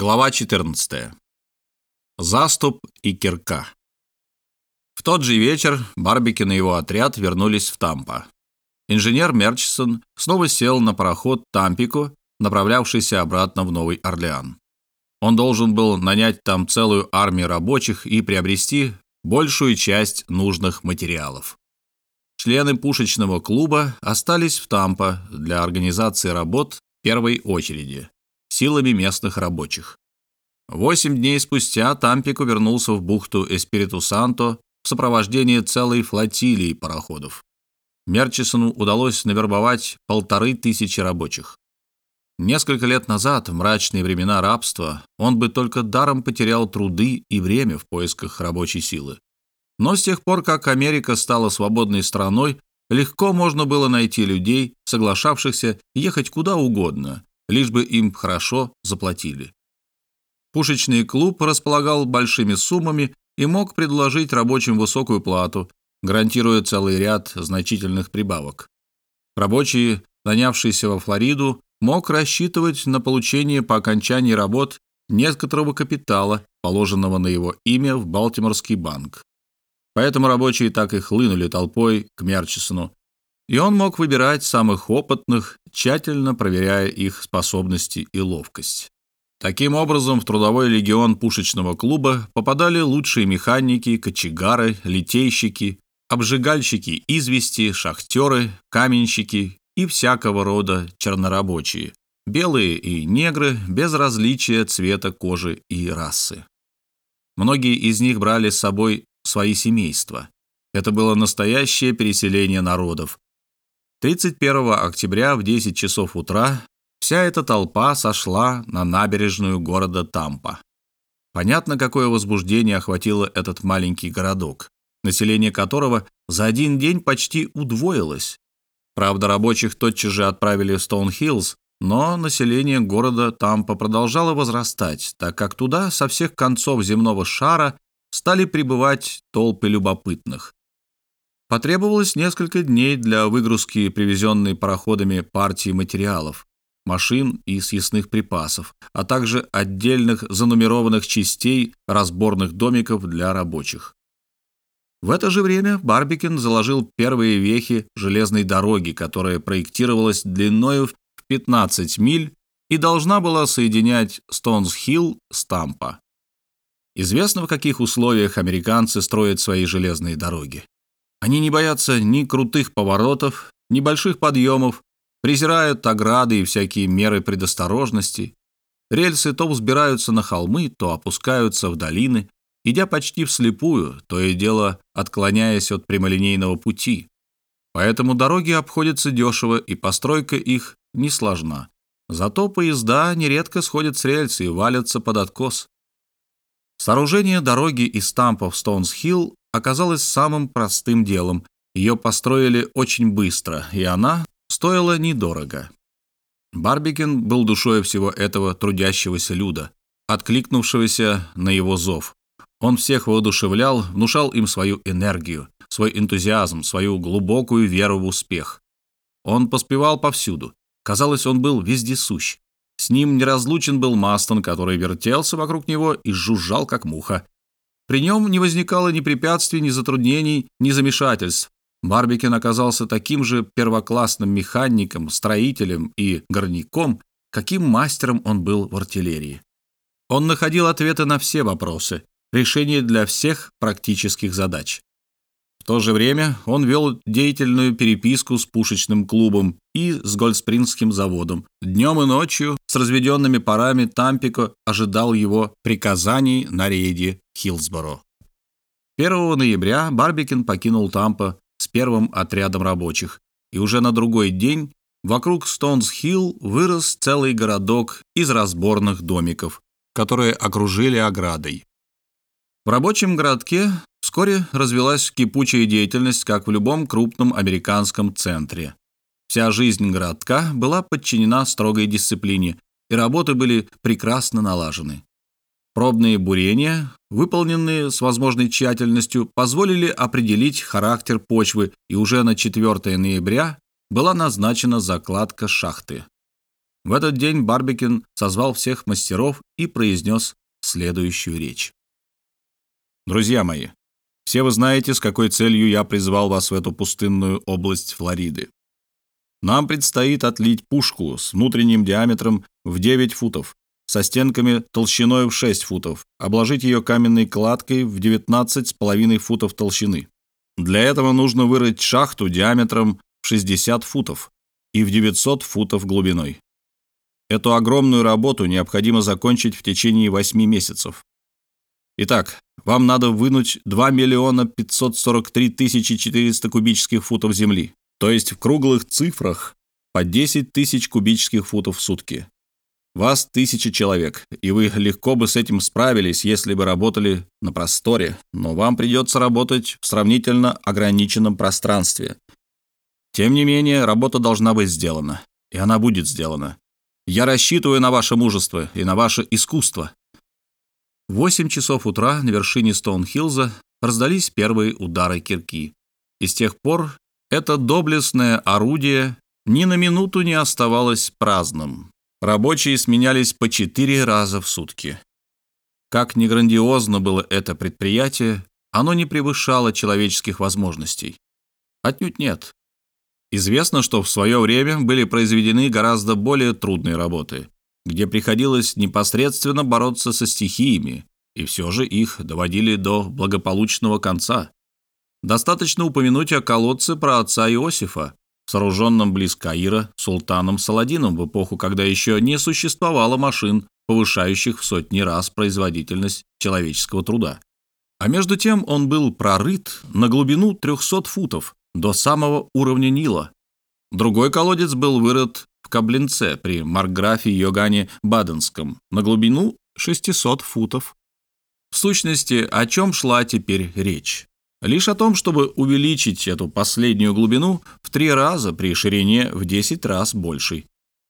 Глава 14. Заступ и кирка. В тот же вечер Барбикин и его отряд вернулись в Тампа. Инженер Мерчисон снова сел на пароход «Тампико», направлявшийся обратно в Новый Орлеан. Он должен был нанять там целую армию рабочих и приобрести большую часть нужных материалов. Члены пушечного клуба остались в Тампа для организации работ первой очереди силами местных рабочих. Восемь дней спустя Тампико вернулся в бухту Эспириту-Санто в сопровождении целой флотилии пароходов. Мерчисону удалось навербовать полторы тысячи рабочих. Несколько лет назад, в мрачные времена рабства, он бы только даром потерял труды и время в поисках рабочей силы. Но с тех пор, как Америка стала свободной страной, легко можно было найти людей, соглашавшихся ехать куда угодно, лишь бы им хорошо заплатили. Пушечный клуб располагал большими суммами и мог предложить рабочим высокую плату, гарантируя целый ряд значительных прибавок. Рабочий, нанявшийся во Флориду, мог рассчитывать на получение по окончании работ некоторого капитала, положенного на его имя в Балтиморский банк. Поэтому рабочие так и хлынули толпой к Мерчисону, и он мог выбирать самых опытных, тщательно проверяя их способности и ловкость. Таким образом, в трудовой легион пушечного клуба попадали лучшие механики, кочегары, литейщики, обжигальщики извести, шахтеры, каменщики и всякого рода чернорабочие, белые и негры без различия цвета кожи и расы. Многие из них брали с собой свои семейства. Это было настоящее переселение народов, 31 октября в 10 часов утра вся эта толпа сошла на набережную города Тампа. Понятно, какое возбуждение охватило этот маленький городок, население которого за один день почти удвоилось. Правда, рабочих тотчас же отправили в Стоунхиллз, но население города Тампа продолжало возрастать, так как туда со всех концов земного шара стали прибывать толпы любопытных. Потребовалось несколько дней для выгрузки привезенной пароходами партии материалов, машин и съестных припасов, а также отдельных занумерованных частей разборных домиков для рабочих. В это же время Барбикин заложил первые вехи железной дороги, которая проектировалась длиною в 15 миль и должна была соединять Стоунс-Хилл с Тампа. Известно, в каких условиях американцы строят свои железные дороги. Они не боятся ни крутых поворотов, ни больших подъемов, презирают ограды и всякие меры предосторожности. Рельсы то взбираются на холмы, то опускаются в долины, идя почти вслепую, то и дело отклоняясь от прямолинейного пути. Поэтому дороги обходятся дешево, и постройка их не сложна. Зато поезда нередко сходят с рельс и валятся под откос. Сооружение дороги из Тампа в Стоунс-Хилл оказалось самым простым делом. Ее построили очень быстро, и она стоила недорого. Барбикин был душой всего этого трудящегося люда, откликнувшегося на его зов. Он всех воодушевлял, внушал им свою энергию, свой энтузиазм, свою глубокую веру в успех. Он поспевал повсюду. Казалось, он был вездесущ. С ним неразлучен был Мастон, который вертелся вокруг него и жужжал, как муха. При нем не возникало ни препятствий, ни затруднений, ни замешательств. Барбикен оказался таким же первоклассным механиком, строителем и горняком, каким мастером он был в артиллерии. Он находил ответы на все вопросы, решения для всех практических задач. В то же время он вел деятельную переписку с пушечным клубом и с Гольдспрингским заводом. Днем и ночью с разведенными парами Тампико ожидал его приказаний на рейде Хилсборо. 1 ноября Барбикин покинул Тампа с первым отрядом рабочих, и уже на другой день вокруг Стоунс-Хилл вырос целый городок из разборных домиков, которые окружили оградой. В рабочем городке Вскоре развилась кипучая деятельность, как в любом крупном американском центре. Вся жизнь городка была подчинена строгой дисциплине, и работы были прекрасно налажены. Пробные бурения, выполненные с возможной тщательностью, позволили определить характер почвы, и уже на 4 ноября была назначена закладка шахты. В этот день Барбикин созвал всех мастеров и произнес следующую речь. «Друзья мои, все вы знаете, с какой целью я призвал вас в эту пустынную область Флориды. Нам предстоит отлить пушку с внутренним диаметром в 9 футов, со стенками толщиной в 6 футов, обложить ее каменной кладкой в 19,5 футов толщины. Для этого нужно вырыть шахту диаметром в 60 футов и в 900 футов глубиной. Эту огромную работу необходимо закончить в течение 8 месяцев. Итак, вам надо вынуть 2 миллиона 543 тысячи 400 кубических футов земли, то есть в круглых цифрах по 10 тысяч кубических футов в сутки. Вас тысяча человек, и вы легко бы с этим справились, если бы работали на просторе, но вам придется работать в сравнительно ограниченном пространстве. Тем не менее, работа должна быть сделана, и она будет сделана. Я рассчитываю на ваше мужество и на ваше искусство. В 8 часов утра на вершине Стоунхилза раздались первые удары кирки. И с тех пор это доблестное орудие ни на минуту не оставалось праздным. Рабочие сменялись по четыре раза в сутки. Как ни грандиозно было это предприятие, оно не превышало человеческих возможностей. Отнюдь нет. Известно, что в свое время были произведены гораздо более трудные работы, где приходилось непосредственно бороться со стихиями, и все же их доводили до благополучного конца. Достаточно упомянуть о колодце про отца Иосифа, сооруженном близ Каира султаном Саладином в эпоху, когда еще не существовало машин, повышающих в сотни раз производительность человеческого труда. А между тем он был прорыт на глубину 300 футов, до самого уровня Нила. Другой колодец был вырыт Каблинце при Марграфе Йогане Баденском на глубину 600 футов. В сущности, о чем шла теперь речь? Лишь о том, чтобы увеличить эту последнюю глубину в три раза при ширине в 10 раз большей.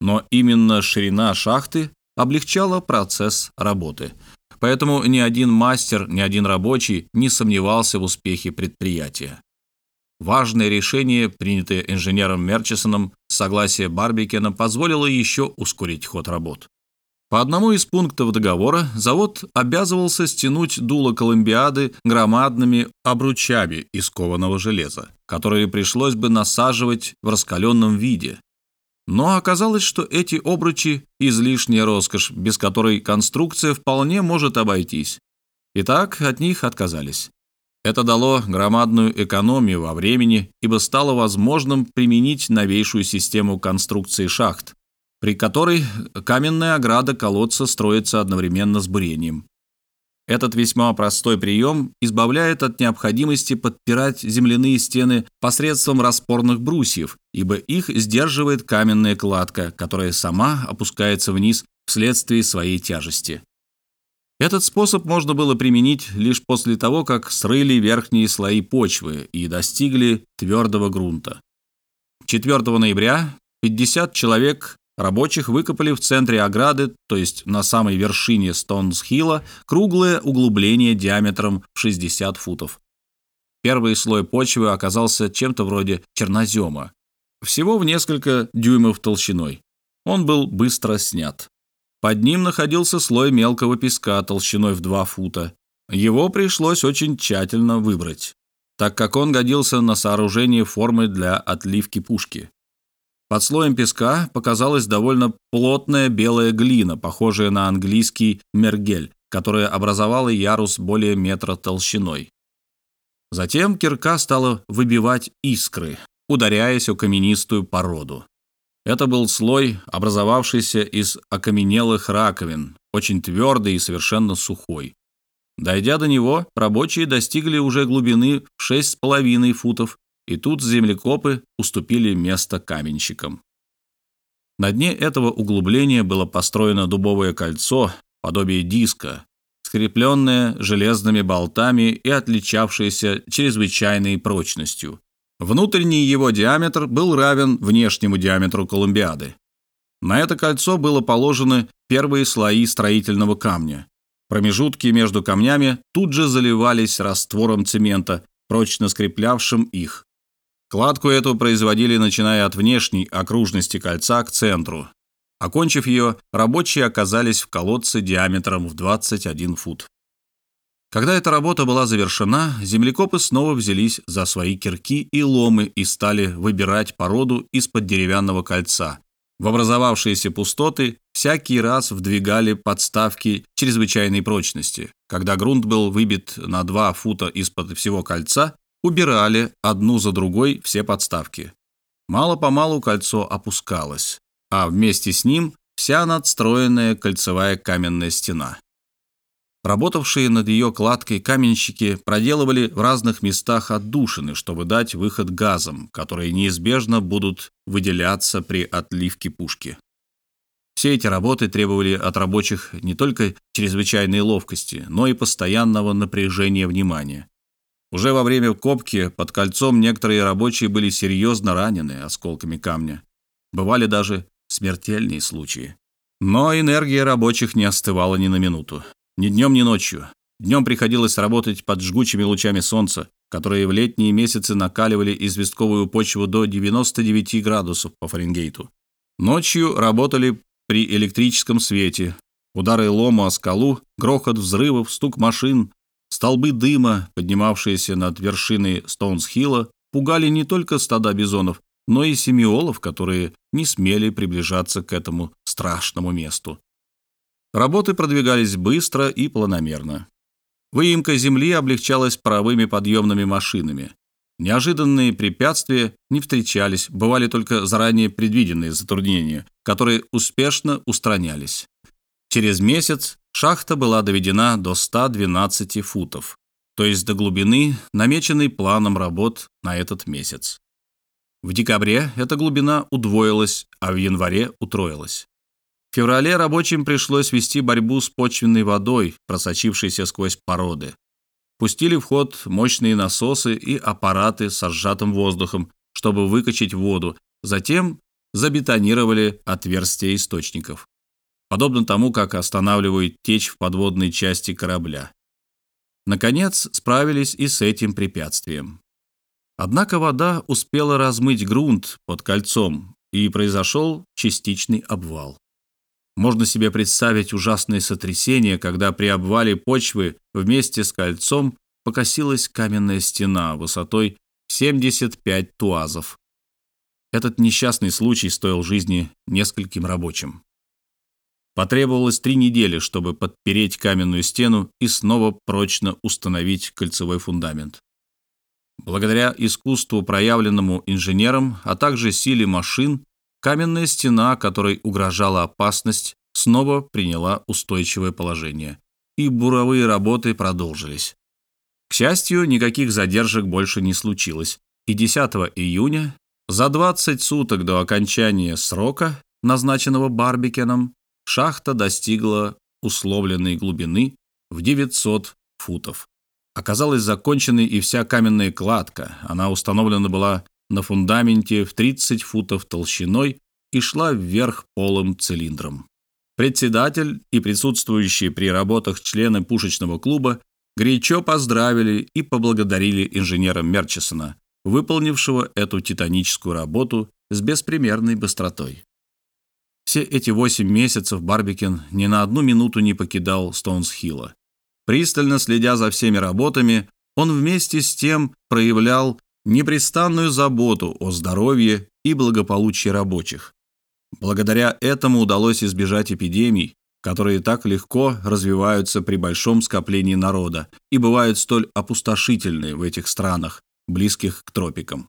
Но именно ширина шахты облегчала процесс работы. Поэтому ни один мастер, ни один рабочий не сомневался в успехе предприятия. Важное решение, принятое инженером Мерчисоном с согласия Барбикена, позволило еще ускорить ход работ. По одному из пунктов договора завод обязывался стянуть дуло Колумбиады громадными обручами из кованого железа, которые пришлось бы насаживать в раскаленном виде. Но оказалось, что эти обручи – излишняя роскошь, без которой конструкция вполне может обойтись. Итак, от них отказались. Это дало громадную экономию во времени, ибо стало возможным применить новейшую систему конструкции шахт, при которой каменная ограда колодца строится одновременно с бурением. Этот весьма простой прием избавляет от необходимости подпирать земляные стены посредством распорных брусьев, ибо их сдерживает каменная кладка, которая сама опускается вниз вследствие своей тяжести. Этот способ можно было применить лишь после того, как срыли верхние слои почвы и достигли твердого грунта. 4 ноября 50 человек рабочих выкопали в центре ограды, то есть на самой вершине Стоунс-Хилла, круглое углубление диаметром в 60 футов. Первый слой почвы оказался чем-то вроде чернозема, всего в несколько дюймов толщиной. Он был быстро снят. Под ним находился слой мелкого песка толщиной в 2 фута. Его пришлось очень тщательно выбрать, так как он годился на сооружение формы для отливки пушки. Под слоем песка показалась довольно плотная белая глина, похожая на английский мергель, которая образовала ярус более метра толщиной. Затем кирка стала выбивать искры, ударяясь о каменистую породу. Это был слой, образовавшийся из окаменелых раковин, очень твердый и совершенно сухой. Дойдя до него, рабочие достигли уже глубины в 6,5 футов, и тут землекопы уступили место каменщикам. На дне этого углубления было построено дубовое кольцо, подобие диска, скрепленное железными болтами и отличавшееся чрезвычайной прочностью. Внутренний его диаметр был равен внешнему диаметру Колумбиады. На это кольцо было положены первые слои строительного камня. Промежутки между камнями тут же заливались раствором цемента, прочно скреплявшим их. Кладку эту производили, начиная от внешней окружности кольца к центру. Окончив ее, рабочие оказались в колодце диаметром в 21 фут. Когда эта работа была завершена, землекопы снова взялись за свои кирки и ломы и стали выбирать породу из-под деревянного кольца. В образовавшиеся пустоты всякий раз вдвигали подставки чрезвычайной прочности. Когда грунт был выбит на 2 фута из-под всего кольца, убирали одну за другой все подставки. Мало-помалу кольцо опускалось, а вместе с ним вся надстроенная кольцевая каменная стена. Работавшие над ее кладкой каменщики проделывали в разных местах отдушины, чтобы дать выход газам, которые неизбежно будут выделяться при отливке пушки. Все эти работы требовали от рабочих не только чрезвычайной ловкости, но и постоянного напряжения внимания. Уже во время копки под кольцом некоторые рабочие были серьезно ранены осколками камня. Бывали даже смертельные случаи. Но энергия рабочих не остывала ни на минуту. Ни днем, ни ночью. Днем приходилось работать под жгучими лучами солнца, которые в летние месяцы накаливали известковую почву до 99 градусов по Фаренгейту. Ночью работали при электрическом свете. Удары лома о скалу, грохот взрывов, стук машин, столбы дыма, поднимавшиеся над вершиной Стоунсхилла, пугали не только стада бизонов, но и семиолов, которые не смели приближаться к этому страшному месту. Работы продвигались быстро и планомерно. Выемка земли облегчалась паровыми подъемными машинами. Неожиданные препятствия не встречались, бывали только заранее предвиденные затруднения, которые успешно устранялись. Через месяц шахта была доведена до 112 футов, то есть до глубины, намеченной планом работ на этот месяц. В декабре эта глубина удвоилась, а в январе утроилась. В феврале рабочим пришлось вести борьбу с почвенной водой, просочившейся сквозь породы. Пустили в ход мощные насосы и аппараты с сжатым воздухом, чтобы выкачать воду, затем забетонировали отверстия источников, подобно тому, как останавливают течь в подводной части корабля. Наконец, справились и с этим препятствием. Однако вода успела размыть грунт под кольцом, и произошел частичный обвал. Можно себе представить ужасное сотрясение, когда при обвале почвы вместе с кольцом покосилась каменная стена высотой 75 туазов. Этот несчастный случай стоил жизни нескольким рабочим. Потребовалось три недели, чтобы подпереть каменную стену и снова прочно установить кольцевой фундамент. Благодаря искусству, проявленному инженером, а также силе машин, Каменная стена, которой угрожала опасность, снова приняла устойчивое положение, и буровые работы продолжились. К счастью, никаких задержек больше не случилось, и 10 июня, за 20 суток до окончания срока, назначенного Барбикеном, шахта достигла условленной глубины в 900 футов. Оказалась законченной и вся каменная кладка. Она установлена была на фундаменте в 30 футов толщиной и шла вверх полым цилиндром. Председатель и присутствующие при работах члены пушечного клуба горячо поздравили и поблагодарили инженера Мерчисона, выполнившего эту титаническую работу с беспримерной быстротой. Все эти восемь месяцев Барбикен ни на одну минуту не покидал Стоунсхилла. Пристально следя за всеми работами, он вместе с тем проявлял непрестанную заботу о здоровье и благополучии рабочих. Благодаря этому удалось избежать эпидемий, которые так легко развиваются при большом скоплении народа и бывают столь опустошительны в этих странах, близких к тропикам.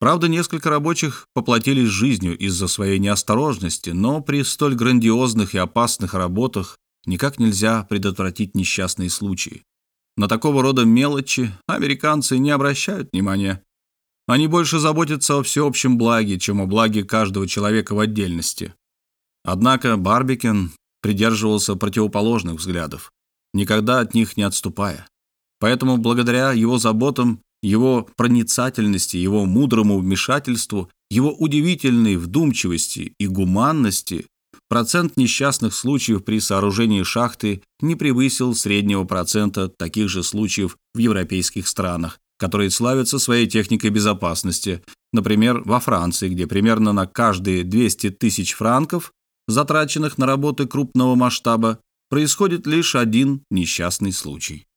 Правда, несколько рабочих поплатились жизнью из-за своей неосторожности, но при столь грандиозных и опасных работах никак нельзя предотвратить несчастные случаи. На такого рода мелочи американцы не обращают внимания. Они больше заботятся о всеобщем благе, чем о благе каждого человека в отдельности. Однако Барбикен придерживался противоположных взглядов, никогда от них не отступая. Поэтому благодаря его заботам, его проницательности, его мудрому вмешательству, его удивительной вдумчивости и гуманности Процент несчастных случаев при сооружении шахты не превысил среднего процента таких же случаев в европейских странах, которые славятся своей техникой безопасности, например, во Франции, где примерно на каждые 200 тысяч франков затраченных на работы крупного масштаба, происходит лишь один несчастный случай.